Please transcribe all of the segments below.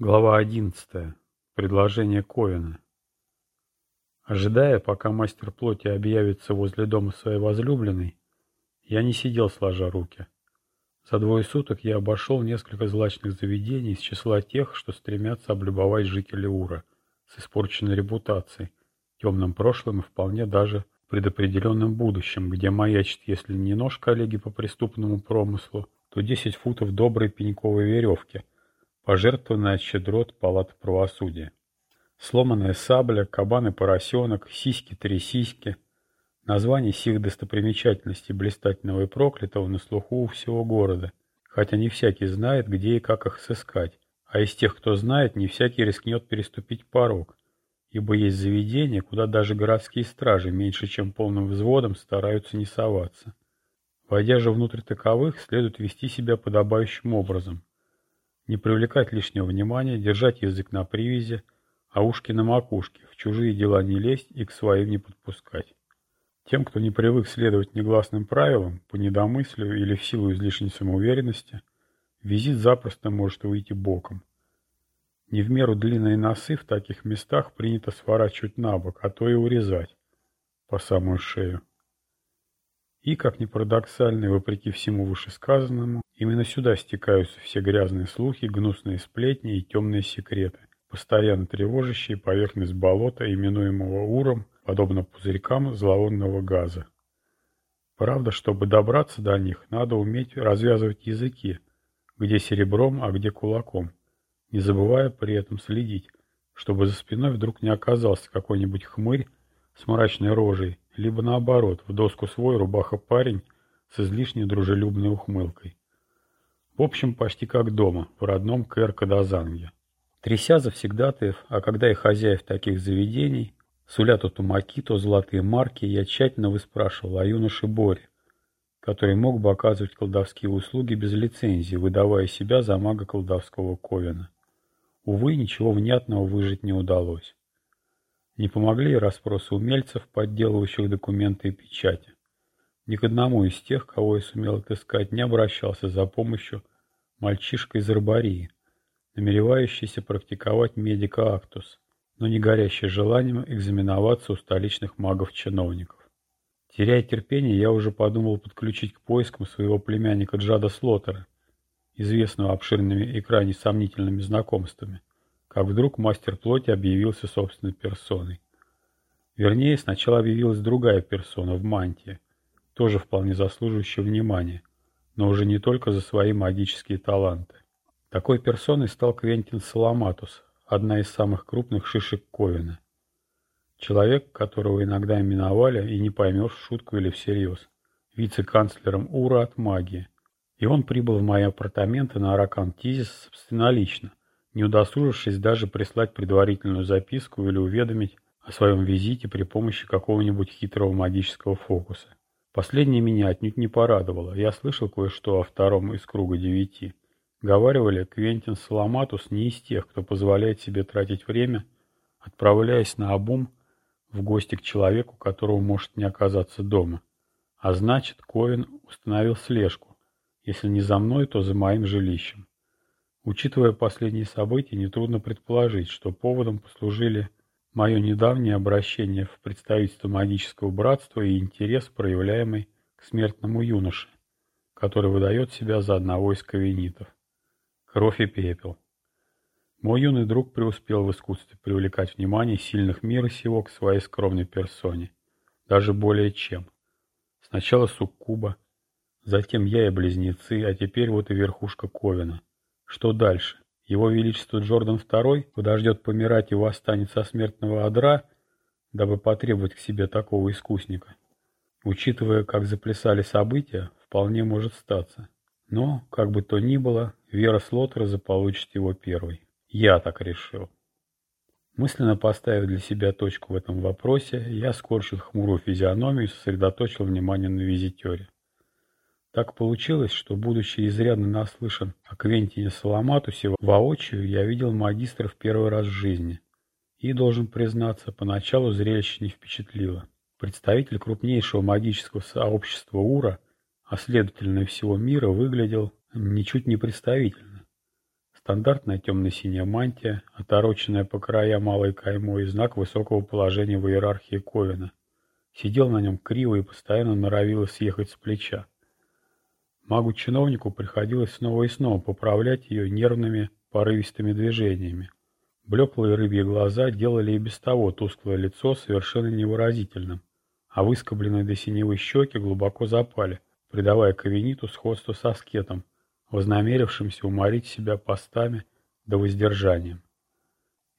Глава одиннадцатая. Предложение Ковина. Ожидая, пока мастер плоти объявится возле дома своей возлюбленной, я не сидел сложа руки. За двое суток я обошел несколько злачных заведений из числа тех, что стремятся облюбовать жители Ура, с испорченной репутацией, темным прошлым и вполне даже предопределенным будущим, где маячит, если не нож коллеги по преступному промыслу, то десять футов доброй пеньковой веревки – пожертвованная щедрот палат правосудия. Сломанная сабля, кабан и поросенок, сиськи-три сиськи. Название сих достопримечательностей блистательного и проклятого на слуху у всего города, хотя не всякий знает, где и как их сыскать, а из тех, кто знает, не всякий рискнет переступить порог, ибо есть заведения, куда даже городские стражи меньше, чем полным взводом стараются не соваться. Войдя же внутрь таковых, следует вести себя подобающим образом, не привлекать лишнего внимания, держать язык на привязи, а ушки на макушке, в чужие дела не лезть и к своим не подпускать. Тем, кто не привык следовать негласным правилам, по недомыслию или в силу излишней самоуверенности, визит запросто может выйти боком. Не в меру длинные носы в таких местах принято сворачивать на бок, а то и урезать по самую шею. И, как ни парадоксально, вопреки всему вышесказанному, именно сюда стекаются все грязные слухи, гнусные сплетни и темные секреты, постоянно тревожащие поверхность болота, именуемого Уром, подобно пузырькам зловонного газа. Правда, чтобы добраться до них, надо уметь развязывать языки, где серебром, а где кулаком, не забывая при этом следить, чтобы за спиной вдруг не оказался какой-нибудь хмырь с мрачной рожей, либо наоборот, в доску свой рубаха-парень с излишне дружелюбной ухмылкой. В общем, почти как дома, в родном Кэр-Кадазанге. Тряся завсегдатаев, а когда и хозяев таких заведений, суля то тумаки, то золотые марки, я тщательно выспрашивал о юноше Боре, который мог бы оказывать колдовские услуги без лицензии, выдавая себя за мага колдовского Ковена. Увы, ничего внятного выжить не удалось. Не помогли и расспросы умельцев, подделывающих документы и печати. Ни к одному из тех, кого я сумел отыскать, не обращался за помощью мальчишка из Арбарии, намеревающийся практиковать медика Актус, но не горящий желанием экзаменоваться у столичных магов-чиновников. Теряя терпение, я уже подумал подключить к поискам своего племянника Джада Слотера, известного обширными и крайне сомнительными знакомствами как вдруг мастер плоти объявился собственной персоной. Вернее, сначала объявилась другая персона в мантии, тоже вполне заслуживающая внимания, но уже не только за свои магические таланты. Такой персоной стал Квентин Саламатус, одна из самых крупных шишек Ковина. Человек, которого иногда именовали, и не поймешь, в шутку или всерьез, вице-канцлером УРА от магии. И он прибыл в мои апартаменты на Аракан Тизис собственнолично – не удосужившись даже прислать предварительную записку или уведомить о своем визите при помощи какого-нибудь хитрого магического фокуса. Последнее меня отнюдь не порадовало. Я слышал кое-что о втором из круга девяти. Говаривали, Квентин Саламатус не из тех, кто позволяет себе тратить время, отправляясь на обум в гости к человеку, которого может не оказаться дома. А значит, Ковин установил слежку, если не за мной, то за моим жилищем. Учитывая последние события, нетрудно предположить, что поводом послужили мое недавнее обращение в представительство магического братства и интерес, проявляемый к смертному юноше, который выдает себя за одного из кавенитов. Кровь и пепел. Мой юный друг преуспел в искусстве привлекать внимание сильных мира сего к своей скромной персоне. Даже более чем. Сначала Суккуба, затем я и близнецы, а теперь вот и верхушка Ковина. Что дальше? Его Величество Джордан II подождет помирать и восстанет со смертного одра, дабы потребовать к себе такого искусника. Учитывая, как заплясали события, вполне может статься. Но, как бы то ни было, Вера Слотера заполучит его первой. Я так решил. Мысленно поставив для себя точку в этом вопросе, я скорчил хмурую физиономию и сосредоточил внимание на визитере. Так получилось, что, будучи изрядно наслышан о Квентине Соломатусе, воочию я видел магистра в первый раз в жизни. И, должен признаться, поначалу зрелище не впечатлило. Представитель крупнейшего магического сообщества Ура, а следовательно и всего мира, выглядел ничуть не представительно. Стандартная темно-синяя мантия, отороченная по краям малой каймой, знак высокого положения в иерархии Ковина. Сидел на нем криво и постоянно норовило съехать с плеча. Магу-чиновнику приходилось снова и снова поправлять ее нервными, порывистыми движениями. Блеклые рыбьи глаза делали и без того тусклое лицо совершенно невыразительным, а выскобленные до синевы щеки глубоко запали, придавая Кавениту сходство со скетом, вознамерившимся уморить себя постами до воздержанием.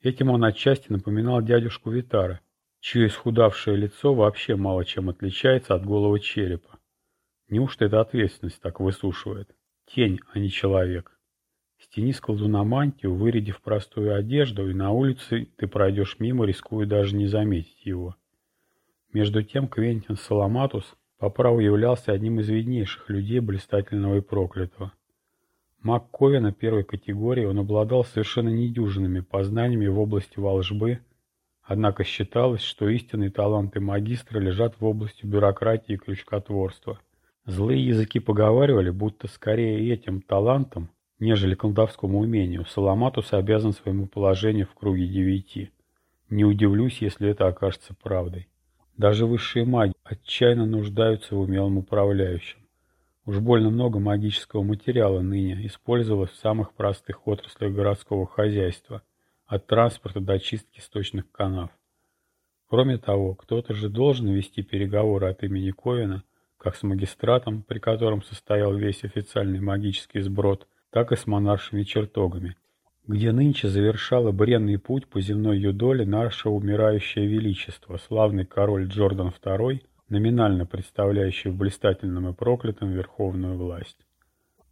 Этим он отчасти напоминал дядюшку Витара, чье исхудавшее лицо вообще мало чем отличается от голого черепа. Неужто эта ответственность так высушивает? Тень, а не человек. Стяни с колдуна мантию, вырядив простую одежду, и на улице ты пройдешь мимо, рискуя даже не заметить его. Между тем Квентин Саламатус по праву являлся одним из виднейших людей блистательного и проклятого. Маг Ковина первой категории он обладал совершенно недюжинными познаниями в области волжбы, Однако считалось, что истинные таланты магистра лежат в области бюрократии и крючкотворства. Злые языки поговаривали, будто скорее этим талантом, нежели колдовскому умению, Саламатус обязан своему положению в круге девяти. Не удивлюсь, если это окажется правдой. Даже высшие маги отчаянно нуждаются в умелом управляющем. Уж больно много магического материала ныне использовалось в самых простых отраслях городского хозяйства – от транспорта до чистки сточных канав. Кроме того, кто-то же должен вести переговоры от имени Ковина, как с магистратом, при котором состоял весь официальный магический сброд, так и с монаршими чертогами, где нынче завершало бренный путь по земной юдоле наше умирающее величество, славный король Джордан II, номинально представляющий в блистательном и проклятом верховную власть.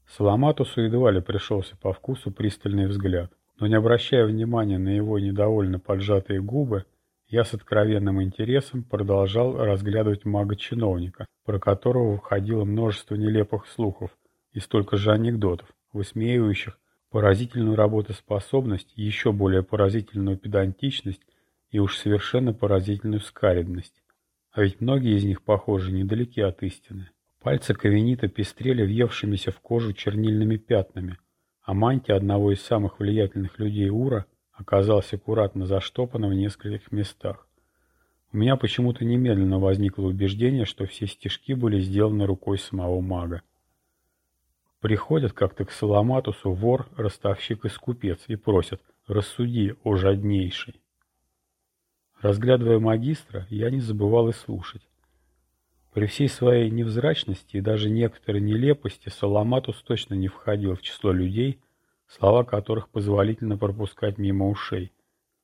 Саламатусу едва ли пришелся по вкусу пристальный взгляд но не обращая внимания на его недовольно поджатые губы, я с откровенным интересом продолжал разглядывать мага-чиновника, про которого входило множество нелепых слухов и столько же анекдотов, высмеивающих поразительную работоспособность, еще более поразительную педантичность и уж совершенно поразительную скаридность. А ведь многие из них, похоже, недалеки от истины. Пальцы Кавенита пестрели въевшимися в кожу чернильными пятнами, а мантия одного из самых влиятельных людей Ура оказалась аккуратно заштопана в нескольких местах. У меня почему-то немедленно возникло убеждение, что все стежки были сделаны рукой самого мага. Приходят как-то к Саламатусу вор, ростовщик и скупец и просят «рассуди, о жаднейший». Разглядывая магистра, я не забывал и слушать. При всей своей невзрачности и даже некоторой нелепости Саламатус точно не входил в число людей, слова которых позволительно пропускать мимо ушей,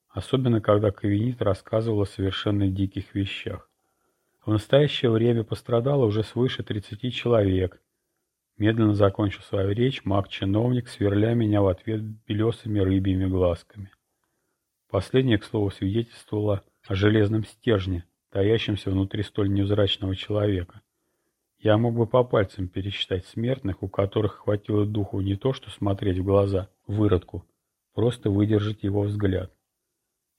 особенно когда Кавенит рассказывал о совершенно диких вещах. В настоящее время пострадало уже свыше 30 человек. Медленно закончил свою речь маг-чиновник, сверля меня в ответ белесыми рыбьими глазками. Последнее, к слову, свидетельствовало о железном стержне, таящимся внутри столь невзрачного человека. Я мог бы по пальцам пересчитать смертных, у которых хватило духу не то что смотреть в глаза, выродку, просто выдержать его взгляд.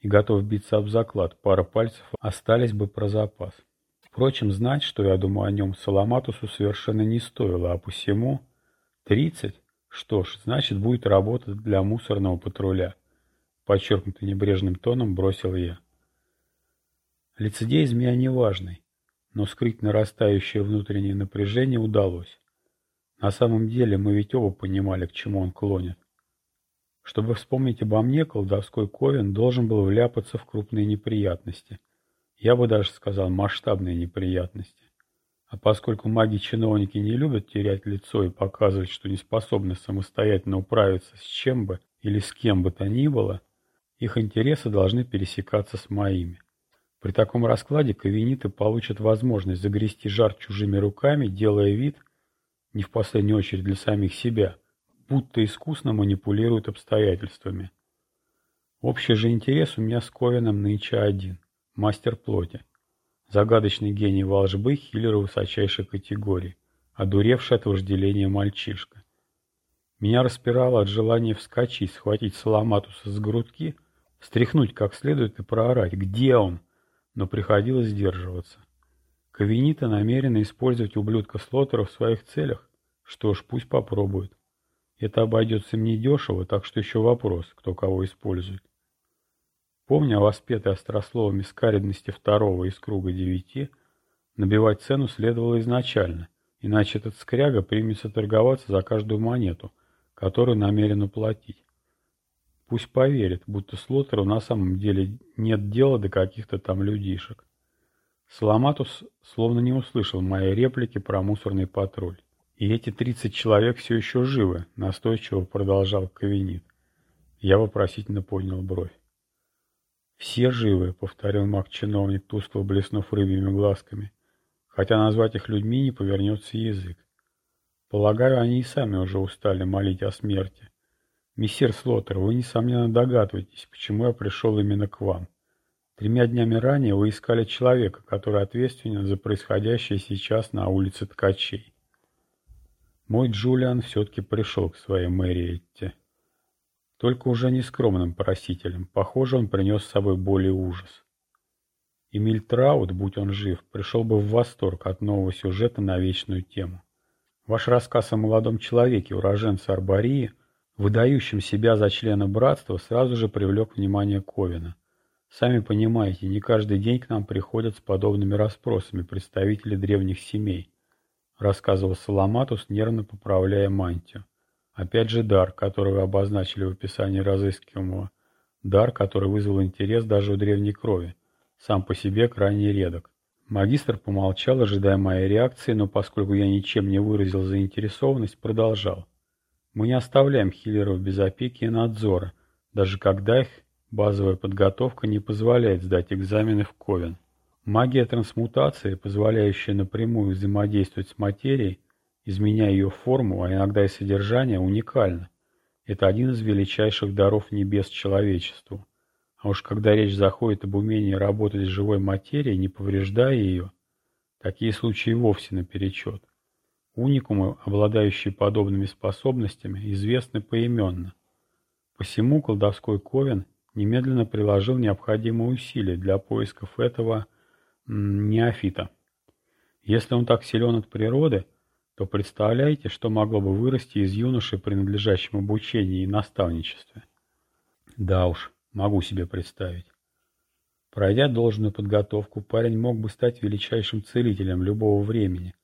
И готов биться об заклад, пара пальцев остались бы про запас. Впрочем, знать, что я думаю о нем, Саламатусу совершенно не стоило, а посему... Тридцать? Что ж, значит, будет работать для мусорного патруля. Подчеркнуто небрежным тоном бросил я. Лицедей змея неважный, но скрыть нарастающее внутреннее напряжение удалось. На самом деле мы ведь оба понимали, к чему он клонит. Чтобы вспомнить обо мне, колдовской Ковен должен был вляпаться в крупные неприятности. Я бы даже сказал, масштабные неприятности. А поскольку маги-чиновники не любят терять лицо и показывать, что не способны самостоятельно управиться с чем бы или с кем бы то ни было, их интересы должны пересекаться с моими. При таком раскладе кавениты получат возможность загрести жар чужими руками, делая вид, не в последнюю очередь для самих себя, будто искусно манипулируют обстоятельствами. Общий же интерес у меня с Ковином нынче один – мастер плоти. Загадочный гений волжбы хиллера высочайшей категории, одуревший от вожделения мальчишка. Меня распирало от желания вскочить, схватить Саламатуса с грудки, встряхнуть как следует и проорать «Где он?», но приходилось сдерживаться. Кавенита намерена использовать ублюдка Слотера в своих целях. Что ж, пусть попробует. Это обойдется мне дешево, так что еще вопрос, кто кого использует. Помня о воспетой острословами скаридности второго из круга девяти, набивать цену следовало изначально, иначе этот скряга примется торговаться за каждую монету, которую намерен уплатить. Пусть поверит, будто Слотеру на самом деле нет дела до каких-то там людишек. Саламатус словно не услышал моей реплики про мусорный патруль. И эти тридцать человек все еще живы, настойчиво продолжал Кавинит. Я вопросительно поднял бровь. «Все живы», — повторил маг-чиновник, тускло блеснув рыбьими глазками, хотя назвать их людьми не повернется язык. Полагаю, они и сами уже устали молить о смерти. Мессир Слоттер, вы, несомненно, догадываетесь, почему я пришел именно к вам. Тремя днями ранее вы искали человека, который ответственен за происходящее сейчас на улице Ткачей. Мой Джулиан все-таки пришел к своей Мэриетте. Только уже не скромным просителем. Похоже, он принес с собой боль и ужас. Эмиль Траут, будь он жив, пришел бы в восторг от нового сюжета на вечную тему. Ваш рассказ о молодом человеке, уроженце Арбории, выдающем себя за члена братства, сразу же привлек внимание Ковина. Сами понимаете, не каждый день к нам приходят с подобными расспросами представители древних семей рассказывал Соломатус, нервно поправляя мантию. Опять же дар, который вы обозначили в описании разыскиваемого. Дар, который вызвал интерес даже у древней крови. Сам по себе крайне редок. Магистр помолчал, ожидая моей реакции, но поскольку я ничем не выразил заинтересованность, продолжал. Мы не оставляем хиллеров без опеки и надзора, даже когда их базовая подготовка не позволяет сдать экзамены в Ковен. Магия трансмутации, позволяющая напрямую взаимодействовать с материей, изменяя ее форму, а иногда и содержание, уникальна. Это один из величайших даров небес человечеству. А уж когда речь заходит об умении работать с живой материей, не повреждая ее, такие случаи вовсе наперечет. Уникумы, обладающие подобными способностями, известны поименно. Посему колдовской Ковен немедленно приложил необходимые усилия для поисков этого неофита. Если он так силен от природы, то представляете, что могло бы вырасти из юноши, принадлежащим обучению и наставничестве. Да уж, могу себе представить. Пройдя должную подготовку, парень мог бы стать величайшим целителем любого времени,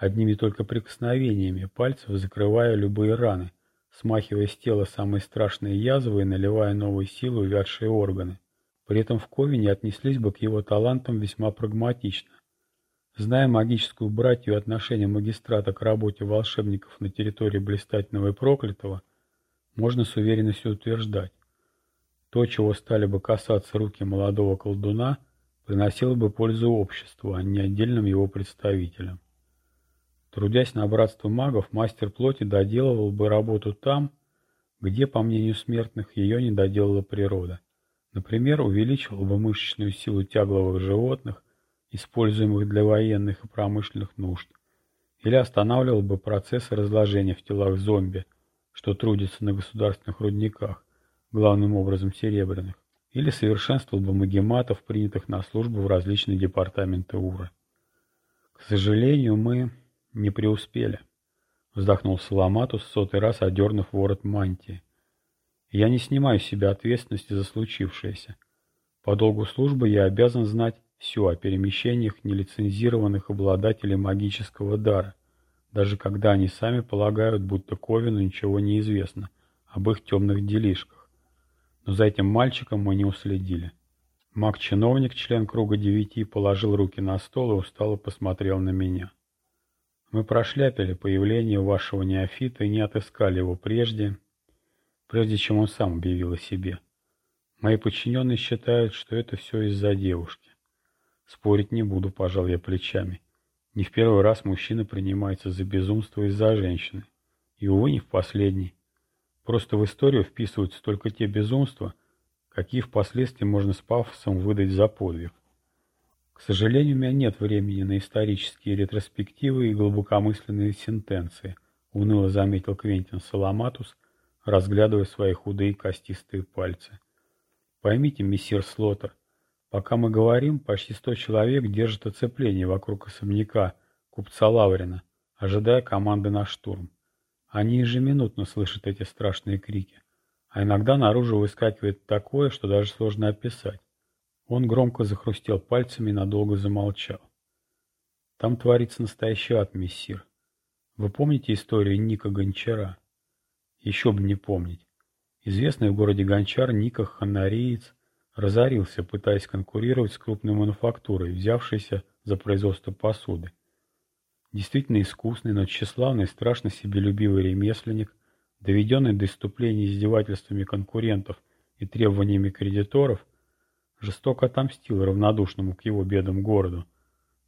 одними только прикосновениями пальцев закрывая любые раны, смахивая с тела самые страшные язвы и наливая новой силой увядшие органы. При этом в Ковине отнеслись бы к его талантам весьма прагматично. Зная магическую братью отношение магистрата к работе волшебников на территории Блистательного и Проклятого, можно с уверенностью утверждать, то, чего стали бы касаться руки молодого колдуна, приносило бы пользу обществу, а не отдельным его представителям. Трудясь на братство магов, мастер плоти доделывал бы работу там, где, по мнению смертных, ее не доделала природа. Например, увеличивал бы мышечную силу тягловых животных, используемых для военных и промышленных нужд, или останавливал бы процессы разложения в телах зомби, что трудятся на государственных рудниках, главным образом серебряных, или совершенствовал бы магематов, принятых на службу в различные департаменты УРА. К сожалению, мы не преуспели, вздохнул Саламатус, сотый раз одернув ворот мантии. Я не снимаю с себя ответственности за случившееся. По долгу службы я обязан знать все о перемещениях нелицензированных обладателей магического дара, даже когда они сами полагают, будто Ковину ничего не известно об их темных делишках. Но за этим мальчиком мы не уследили. Маг-чиновник, член круга девяти, положил руки на стол и устало посмотрел на меня. Мы прошляпили появление вашего неофита и не отыскали его прежде, прежде чем он сам объявил о себе. Мои подчиненные считают, что это все из-за девушки. Спорить не буду, пожал я плечами. Не в первый раз мужчина принимается за безумство из-за женщины. И, увы, не в последний. Просто в историю вписываются только те безумства, какие впоследствии можно с пафосом выдать за подвиг. К сожалению, у меня нет времени на исторические ретроспективы и глубокомысленные сентенции, уныло заметил Квентин Саламатус, разглядывая свои худые костистые пальцы. Поймите, мессир Слотер, пока мы говорим, почти сто человек держат оцепление вокруг особняка купца Лаврина, ожидая команды на штурм. Они ежеминутно слышат эти страшные крики, а иногда наружу выскакивает такое, что даже сложно описать. Он громко захрустел пальцами и надолго замолчал. Там творится настоящий ад, мессир. Вы помните историю Ника Гончара? Еще бы не помнить. Известный в городе Гончар Ника Ханариец разорился, пытаясь конкурировать с крупной мануфактурой, взявшейся за производство посуды. Действительно искусный, но тщеславный, страшно себелюбивый ремесленник, доведенный до иступления издевательствами конкурентов и требованиями кредиторов, жестоко отомстил равнодушному к его бедам городу,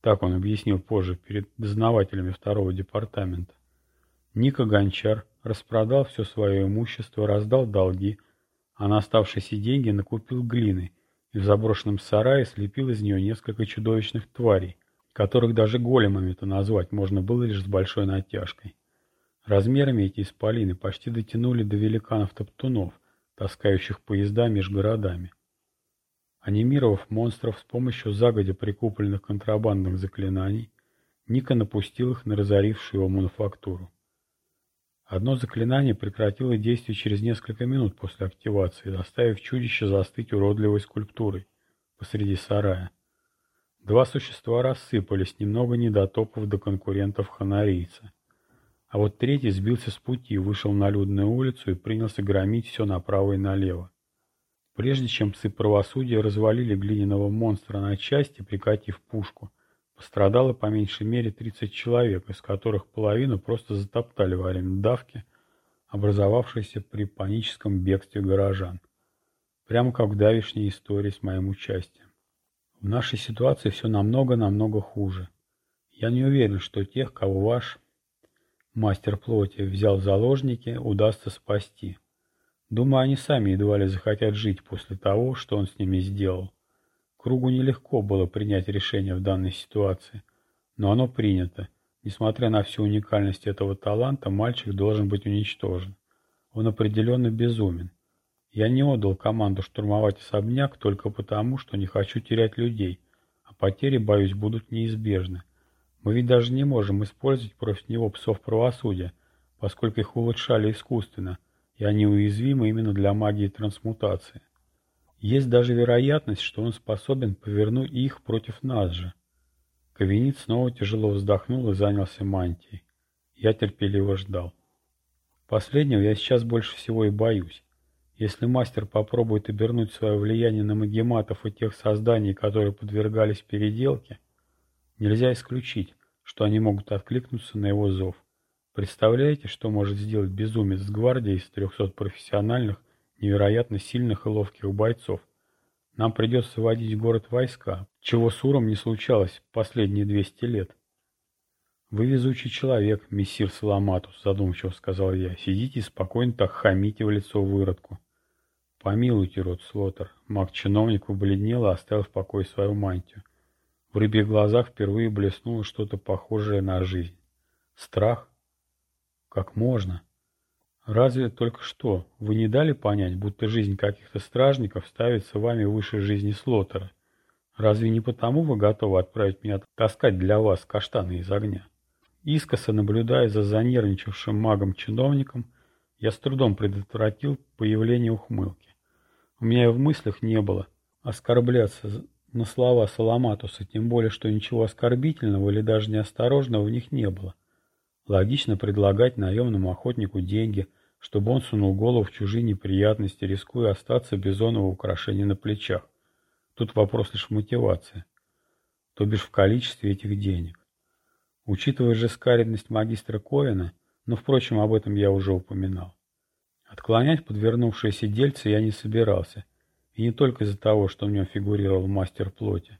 так он объяснил позже перед дознавателями второго департамента. Ника Гончар распродал все свое имущество, раздал долги, а на оставшиеся деньги накупил глины и в заброшенном сарае слепил из нее несколько чудовищных тварей, которых даже големами-то назвать можно было лишь с большой натяжкой. Размерами эти исполины почти дотянули до великанов-топтунов, таскающих поезда между городами. Анимировав монстров с помощью загодя прикупленных контрабандных заклинаний, Ника напустил их на разорившую его мануфактуру. Одно заклинание прекратило действие через несколько минут после активации, заставив чудище застыть уродливой скульптурой посреди сарая. Два существа рассыпались, немного недотопав до конкурентов ханарийца. А вот третий сбился с пути, вышел на людную улицу и принялся громить все направо и налево. Прежде чем псы правосудия развалили глиняного монстра на части, прикатив пушку, пострадало по меньшей мере 30 человек, из которых половину просто затоптали во время давки, образовавшейся при паническом бегстве горожан. Прямо как в давешней истории с моим участием. В нашей ситуации все намного-намного хуже. Я не уверен, что тех, кого ваш мастер плоти взял в заложники, удастся спасти. Думаю, они сами едва ли захотят жить после того, что он с ними сделал. Кругу нелегко было принять решение в данной ситуации, но оно принято. Несмотря на всю уникальность этого таланта, мальчик должен быть уничтожен. Он определенно безумен. Я не отдал команду штурмовать особняк только потому, что не хочу терять людей, а потери, боюсь, будут неизбежны. Мы ведь даже не можем использовать против него псов правосудия, поскольку их улучшали искусственно – и они уязвимы именно для магии трансмутации. Есть даже вероятность, что он способен повернуть их против нас же. Ковенит снова тяжело вздохнул и занялся мантией. Я терпеливо ждал. Последнего я сейчас больше всего и боюсь. Если мастер попробует обернуть свое влияние на магематов и тех созданий, которые подвергались переделке, нельзя исключить, что они могут откликнуться на его зов. Представляете, что может сделать безумец с гвардией из 300 профессиональных, невероятно сильных и ловких бойцов? Нам придется вводить в город войска, чего с Уром не случалось последние 200 лет. «Вы везучий человек, мессир Саламатус», — задумчиво сказал я. «Сидите спокойно так хамите в лицо выродку». «Помилуйте, род Слотер». Маг-чиновник побледнел и оставил в покое свою мантию. В рыбьих глазах впервые блеснуло что-то похожее на жизнь. Страх? Как можно? Разве только что вы не дали понять, будто жизнь каких-то стражников ставится вами выше жизни Слотера? Разве не потому вы готовы отправить меня таскать для вас каштаны из огня? Искоса наблюдая за занервничавшим магом-чиновником, я с трудом предотвратил появление ухмылки. У меня и в мыслях не было оскорбляться на слова Саламатуса, тем более, что ничего оскорбительного или даже неосторожного в них не было. Логично предлагать наемному охотнику деньги, чтобы он сунул голову в чужие неприятности, рискуя остаться без оного украшения на плечах. Тут вопрос лишь в мотивации, то бишь в количестве этих денег. Учитывая же скаридность магистра Ковина, но, впрочем, об этом я уже упоминал. Отклонять подвернувшиеся дельцы я не собирался, и не только из-за того, что в нем фигурировал мастер плоти.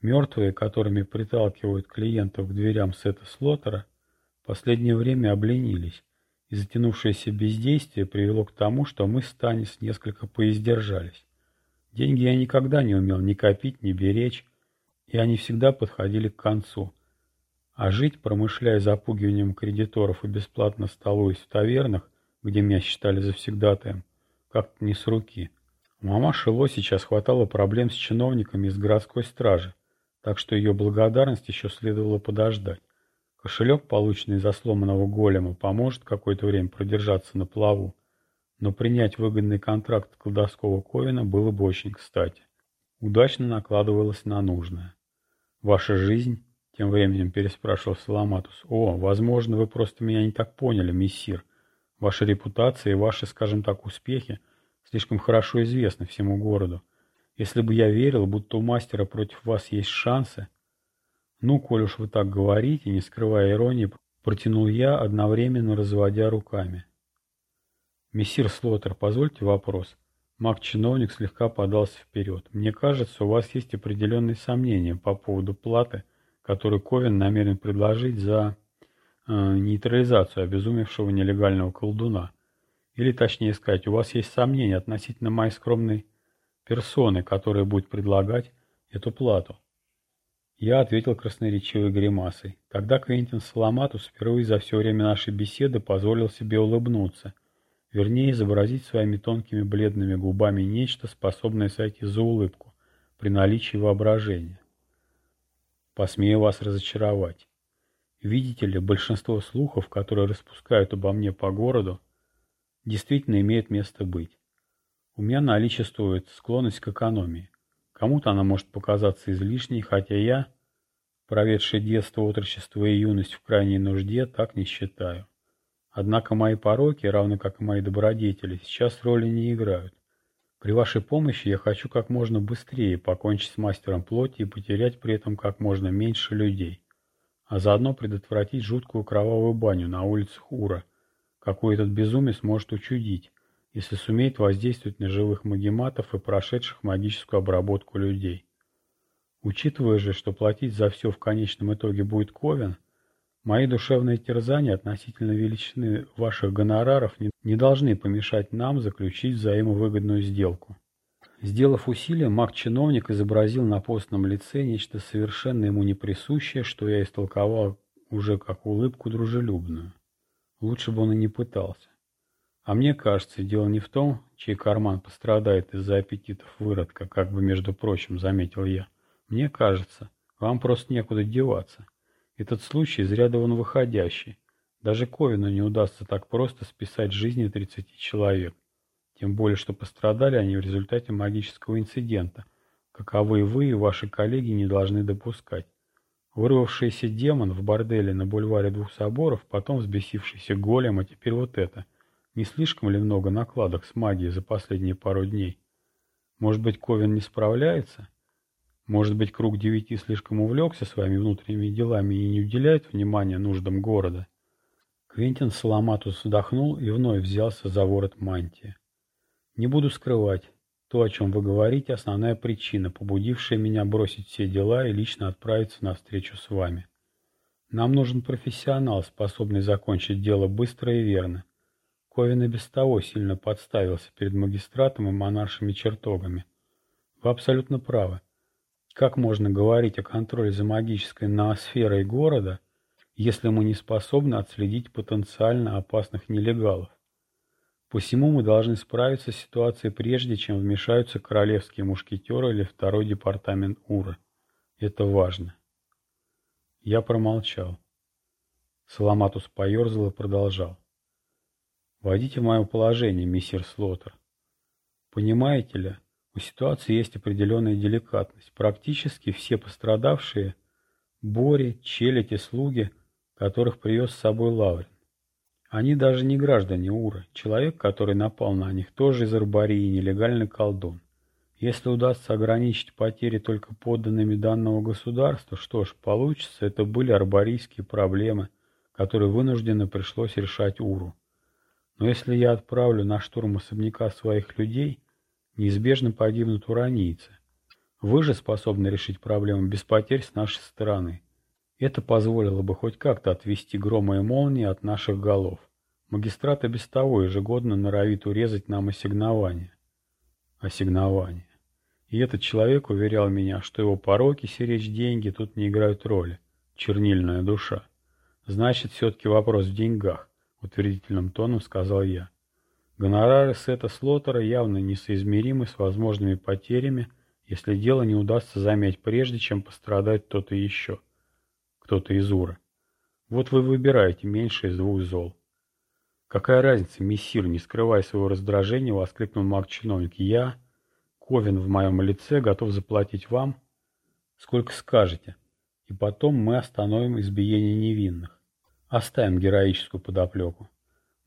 Мертвые, которыми приталкивают клиентов к дверям сета Слотера, последнее время обленились, и затянувшееся бездействие привело к тому, что мы с Танис несколько поиздержались. Деньги я никогда не умел ни копить, ни беречь, и они всегда подходили к концу. А жить, промышляя запугиванием кредиторов и бесплатно столуясь в тавернах, где меня считали завсегдатаем, как-то не с руки. У мамаши Ло сейчас хватало проблем с чиновниками из городской стражи, так что ее благодарность еще следовало подождать. Кошелек, полученный из сломанного голема, поможет какое-то время продержаться на плаву, но принять выгодный контракт колдовского Ковина было бы очень кстати. Удачно накладывалось на нужное. «Ваша жизнь?» — тем временем переспрашивал Саламатус. «О, возможно, вы просто меня не так поняли, мессир. Ваша репутация и ваши, скажем так, успехи слишком хорошо известны всему городу. Если бы я верил, будто у мастера против вас есть шансы, «Ну, коль уж вы так говорите», не скрывая иронии, протянул я, одновременно разводя руками. «Мессир Слотер, позвольте вопрос». Маг-чиновник слегка подался вперед. «Мне кажется, у вас есть определенные сомнения по поводу платы, которую Ковен намерен предложить за э, нейтрализацию обезумевшего нелегального колдуна. Или, точнее сказать, у вас есть сомнения относительно моей скромной персоны, которая будет предлагать эту плату. Я ответил красноречивой гримасой. Тогда Квентин Саламатус впервые за все время нашей беседы позволил себе улыбнуться, вернее изобразить своими тонкими бледными губами нечто, способное сойти за улыбку, при наличии воображения. Посмею вас разочаровать. Видите ли, большинство слухов, которые распускают обо мне по городу, действительно имеют место быть. У меня наличествует склонность к экономии. Кому-то она может показаться излишней, хотя я, проведший детство, отрочество и юность в крайней нужде, так не считаю. Однако мои пороки, равно как и мои добродетели, сейчас роли не играют. При вашей помощи я хочу как можно быстрее покончить с мастером плоти и потерять при этом как можно меньше людей, а заодно предотвратить жуткую кровавую баню на улицах Ура, какую этот безумец может учудить, если сумеет воздействовать на живых магематов и прошедших магическую обработку людей. Учитывая же, что платить за все в конечном итоге будет Ковен, мои душевные терзания относительно величины ваших гонораров не, должны помешать нам заключить взаимовыгодную сделку. Сделав усилие, маг-чиновник изобразил на постном лице нечто совершенно ему неприсущее, что я истолковал уже как улыбку дружелюбную. Лучше бы он и не пытался. А мне кажется, дело не в том, чей карман пострадает из-за аппетитов выродка, как бы, между прочим, заметил я. Мне кажется, вам просто некуда деваться. Этот случай из ряда вон выходящий. Даже Ковину не удастся так просто списать жизни 30 человек. Тем более, что пострадали они в результате магического инцидента, каковы вы и ваши коллеги не должны допускать. Вырвавшийся демон в борделе на бульваре двух соборов, потом взбесившийся голем, а теперь вот это – не слишком ли много накладок с магией за последние пару дней? Может быть, Ковен не справляется? Может быть, круг девяти слишком увлекся своими внутренними делами и не уделяет внимания нуждам города? Квентин Саламатус вздохнул и вновь взялся за ворот мантии. Не буду скрывать. То, о чем вы говорите, основная причина, побудившая меня бросить все дела и лично отправиться на встречу с вами. Нам нужен профессионал, способный закончить дело быстро и верно. Ковин и без того сильно подставился перед магистратом и монаршими чертогами. Вы абсолютно правы. Как можно говорить о контроле за магической ноосферой города, если мы не способны отследить потенциально опасных нелегалов? Посему мы должны справиться с ситуацией прежде, чем вмешаются королевские мушкетеры или второй департамент УРА. Это важно. Я промолчал. Саламатус поерзал и продолжал. Войдите в мое положение, мистер Слотер. Понимаете ли, у ситуации есть определенная деликатность. Практически все пострадавшие – Бори, челядь и слуги, которых привез с собой Лаврин. Они даже не граждане Ура. Человек, который напал на них, тоже из Арбарии, нелегальный колдун. Если удастся ограничить потери только подданными данного государства, что ж, получится, это были арбарийские проблемы, которые вынужденно пришлось решать Уру. Но если я отправлю на штурм особняка своих людей, неизбежно погибнут уранийцы. Вы же способны решить проблему без потерь с нашей стороны. Это позволило бы хоть как-то отвести грома и молнии от наших голов. Магистрат и без того ежегодно норовит урезать нам ассигнование. Ассигнование. И этот человек уверял меня, что его пороки, сиречь деньги тут не играют роли. Чернильная душа. Значит, все-таки вопрос в деньгах утвердительным тоном сказал я. Гонорары Сета Слотера явно несоизмеримы с возможными потерями, если дело не удастся замять прежде, чем пострадает кто-то еще, кто-то из Ура. Вот вы выбираете меньшее из двух зол. Какая разница, мессир, не скрывая своего раздражения, воскликнул маг-чиновник. Я, Ковен в моем лице, готов заплатить вам, сколько скажете, и потом мы остановим избиение невинных. Оставим героическую подоплеку.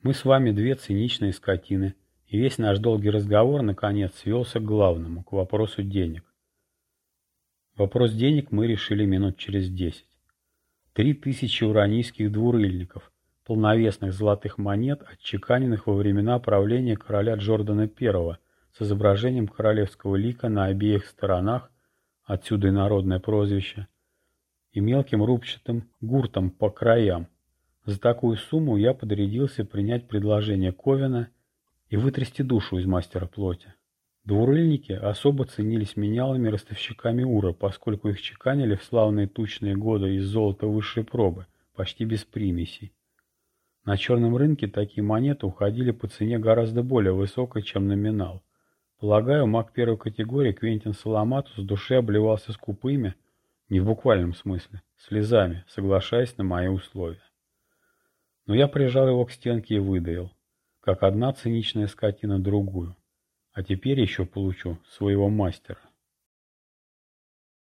Мы с вами две циничные скотины, и весь наш долгий разговор, наконец, свелся к главному, к вопросу денег. Вопрос денег мы решили минут через десять. Три тысячи уранийских двурыльников, полновесных золотых монет, отчеканенных во времена правления короля Джордана I с изображением королевского лика на обеих сторонах, отсюда и народное прозвище, и мелким рубчатым гуртом по краям. За такую сумму я подрядился принять предложение Ковина и вытрясти душу из мастера плоти. Двурыльники особо ценились менялыми ростовщиками Ура, поскольку их чеканили в славные тучные годы из золота высшей пробы, почти без примесей. На черном рынке такие монеты уходили по цене гораздо более высокой, чем номинал. Полагаю, маг первой категории Квентин Саламатус в душе обливался скупыми, не в буквальном смысле, слезами, соглашаясь на мои условия. Но я прижал его к стенке и выдаил, как одна циничная скотина другую. А теперь еще получу своего мастера.